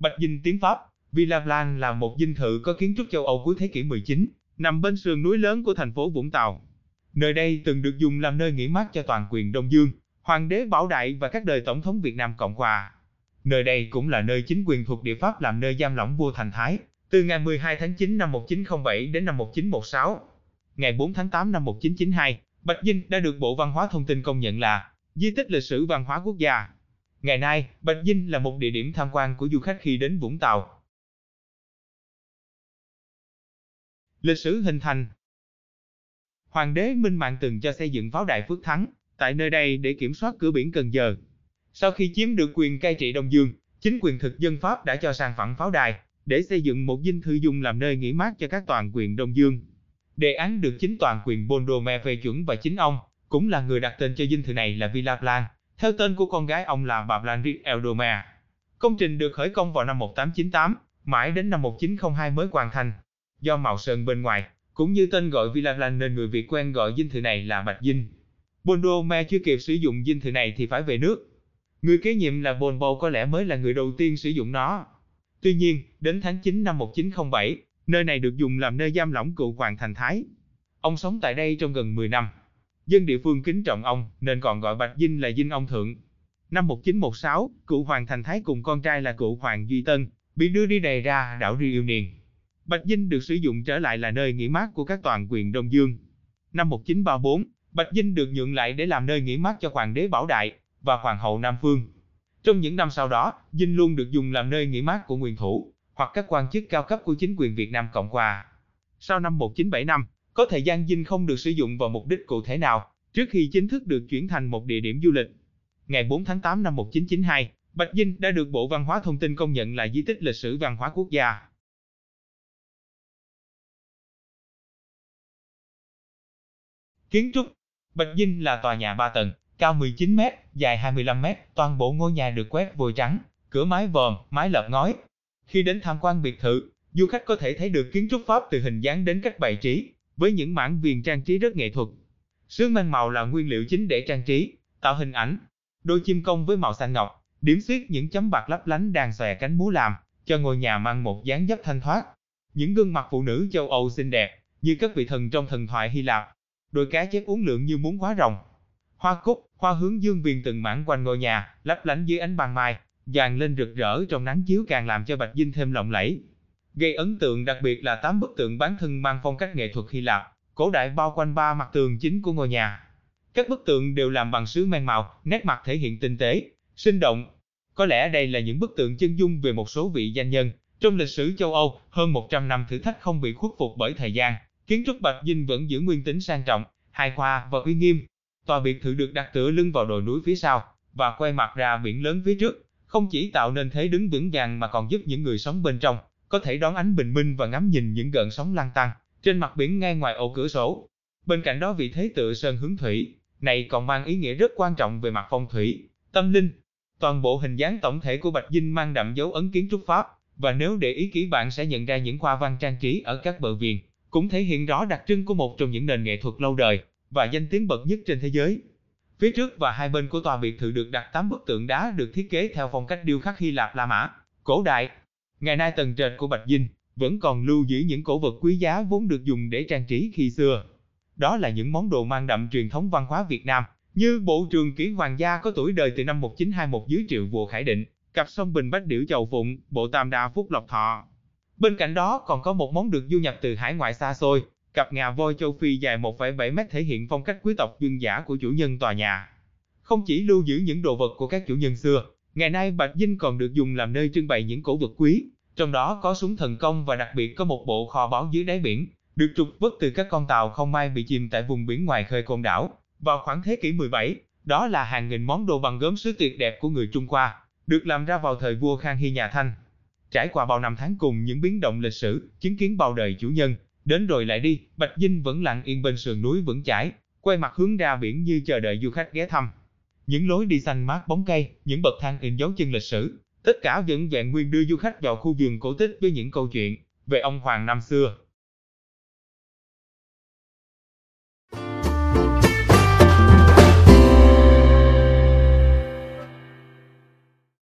Bạch Dinh tiếng Pháp, Villa Blanc là một dinh thự có kiến trúc châu Âu cuối thế kỷ 19, nằm bên sườn núi lớn của thành phố Vũng Tàu. Nơi đây từng được dùng làm nơi nghỉ mát cho toàn quyền Đông Dương, Hoàng đế Bảo Đại và các đời Tổng thống Việt Nam Cộng Hòa. Nơi đây cũng là nơi chính quyền thuộc địa Pháp làm nơi giam lỏng vua Thành Thái, từ ngày 12 tháng 9 năm 1907 đến năm 1916. Ngày 4 tháng 8 năm 1992, Bạch Dinh đã được Bộ Văn hóa Thông tin công nhận là di tích lịch sử văn hóa quốc gia. Ngày nay, Bạch Dinh là một địa điểm tham quan của du khách khi đến Vũng Tàu. Lịch sử hình thành Hoàng đế Minh Mạng từng cho xây dựng pháo đài Phước Thắng, tại nơi đây để kiểm soát cửa biển Cần Giờ. Sau khi chiếm được quyền cai trị Đông Dương, chính quyền thực dân Pháp đã cho sang phẳng pháo đài, để xây dựng một dinh thư dùng làm nơi nghỉ mát cho các toàn quyền Đông Dương. Đề án được chính toàn quyền Bondome phê chuẩn và chính ông, cũng là người đặt tên cho dinh thự này là Villa Plan theo tên của con gái ông là bà Blanric Eldoma. Công trình được khởi công vào năm 1898, mãi đến năm 1902 mới hoàn thành. Do màu sơn bên ngoài, cũng như tên gọi Villa Blanc nên người Việt quen gọi dinh thự này là Bạch Dinh. Bondome chưa kịp sử dụng dinh thự này thì phải về nước. Người kế nhiệm là Bonbo có lẽ mới là người đầu tiên sử dụng nó. Tuy nhiên, đến tháng 9 năm 1907, nơi này được dùng làm nơi giam lỏng cựu hoàng Thành Thái. Ông sống tại đây trong gần 10 năm. Dân địa phương kính trọng ông, nên còn gọi Bạch Dinh là Dinh ông Thượng. Năm 1916, cựu hoàng Thành Thái cùng con trai là cựu hoàng Duy Tân, bị đưa đi đày ra đảo Ri Niền. Bạch Dinh được sử dụng trở lại là nơi nghỉ mát của các toàn quyền Đông Dương. Năm 1934, Bạch Dinh được nhượng lại để làm nơi nghỉ mát cho hoàng đế Bảo Đại và hoàng hậu Nam Phương. Trong những năm sau đó, Dinh luôn được dùng làm nơi nghỉ mát của nguyên thủ hoặc các quan chức cao cấp của chính quyền Việt Nam Cộng Hòa. Sau năm 1975, có thời gian Dinh không được sử dụng vào mục đích cụ thể nào, trước khi chính thức được chuyển thành một địa điểm du lịch. Ngày 4 tháng 8 năm 1992, Bạch Dinh đã được Bộ Văn hóa Thông tin công nhận là di tích lịch sử văn hóa quốc gia. Kiến trúc Bạch Dinh là tòa nhà 3 tầng, cao 19 m, dài 25 m, toàn bộ ngôi nhà được quét vôi trắng, cửa mái vòm, mái lợp ngói. Khi đến tham quan biệt thự, du khách có thể thấy được kiến trúc Pháp từ hình dáng đến cách bày trí, với những mảng viền trang trí rất nghệ thuật. Sứ mang màu là nguyên liệu chính để trang trí, tạo hình ảnh. Đôi chim công với màu xanh ngọc, điểm xuyết những chấm bạc lấp lánh đang xòe cánh múa làm, cho ngôi nhà mang một dáng dấp thanh thoát. Những gương mặt phụ nữ châu Âu xinh đẹp, như các vị thần trong thần thoại Hy Lạp. Đôi cá chép uống lượng như muốn quá rồng, Hoa cúc, hoa hướng dương viền từng mảng quanh ngôi nhà, lấp lánh dưới ánh ban mai, dàn lên rực rỡ trong nắng chiếu càng làm cho Bạch Dinh thêm lộng lẫy. Gây ấn tượng đặc biệt là tám bức tượng bán thân mang phong cách nghệ thuật Hy Lạp, cổ đại bao quanh ba mặt tường chính của ngôi nhà. Các bức tượng đều làm bằng sứ men màu, nét mặt thể hiện tinh tế, sinh động. Có lẽ đây là những bức tượng chân dung về một số vị danh nhân. Trong lịch sử châu Âu, hơn 100 năm thử thách không bị khuất phục bởi thời gian, kiến trúc Bạch Dinh vẫn giữ nguyên tính sang trọng, hài hòa và uy nghiêm. Tòa biệt thự được đặt tựa lưng vào đồi núi phía sau và quay mặt ra biển lớn phía trước, không chỉ tạo nên thế đứng vững vàng mà còn giúp những người sống bên trong có thể đón ánh bình minh và ngắm nhìn những gợn sóng lan tăng trên mặt biển ngay ngoài ô cửa sổ. Bên cạnh đó vị thế tựa sơn hướng thủy này còn mang ý nghĩa rất quan trọng về mặt phong thủy, tâm linh. Toàn bộ hình dáng tổng thể của Bạch Dinh mang đậm dấu ấn kiến trúc Pháp, và nếu để ý kỹ bạn sẽ nhận ra những khoa văn trang trí ở các bờ viền, cũng thể hiện rõ đặc trưng của một trong những nền nghệ thuật lâu đời và danh tiếng bậc nhất trên thế giới. Phía trước và hai bên của tòa biệt thự được đặt 8 bức tượng đá được thiết kế theo phong cách điêu khắc Hy Lạp La Mã, cổ đại. Ngày nay tầng trệt của Bạch Dinh vẫn còn lưu giữ những cổ vật quý giá vốn được dùng để trang trí khi xưa. Đó là những món đồ mang đậm truyền thống văn hóa Việt Nam, như bộ trường kỷ hoàng gia có tuổi đời từ năm 1921 dưới triệu vua Khải Định, cặp song bình bách điểu chầu phụng, bộ tam đa phúc lộc thọ. Bên cạnh đó còn có một món được du nhập từ hải ngoại xa xôi, Cặp ngà voi châu Phi dài 1,7 mét thể hiện phong cách quý tộc dương giả của chủ nhân tòa nhà. Không chỉ lưu giữ những đồ vật của các chủ nhân xưa, ngày nay Bạch Dinh còn được dùng làm nơi trưng bày những cổ vật quý, trong đó có súng thần công và đặc biệt có một bộ kho báu dưới đáy biển, được trục vớt từ các con tàu không may bị chìm tại vùng biển ngoài khơi Côn Đảo. Vào khoảng thế kỷ 17, đó là hàng nghìn món đồ bằng gốm sứ tuyệt đẹp của người Trung Hoa, được làm ra vào thời vua Khang Hy nhà Thanh. Trải qua bao năm tháng cùng những biến động lịch sử, chứng kiến bao đời chủ nhân, Đến rồi lại đi, Bạch Dinh vẫn lặng yên bên sườn núi vững chãi, quay mặt hướng ra biển như chờ đợi du khách ghé thăm. Những lối đi xanh mát bóng cây, những bậc thang in dấu chân lịch sử, tất cả vẫn vẹn nguyên đưa du khách vào khu vườn cổ tích với những câu chuyện về ông hoàng năm xưa.